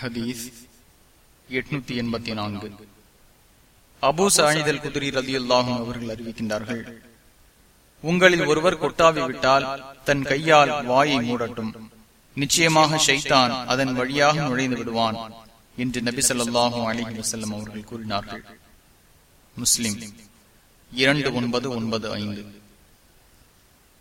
ஹதீஸ் எட்நூத்தி எண்பத்தி நான்கு. அபு சாயிதல் குதிரி ரதியுல்லாஹும் அவர்கள் அறிவிக்கின்றார்கள் உங்களில் ஒருவர் கொட்டாவி விட்டால் தன் கையால் வாயை மூடட்டும். நிச்சயமாக ஷைத்தான் அதன் வழியாக நுழைந்து விடுவான் என்று நபி சொல்லாஹும் அலிஹி வசல்லம் அவர்கள் கூறினார்கள். முஸ்லிம் இரண்டு ஒன்பது ஒன்பது ஐந்து.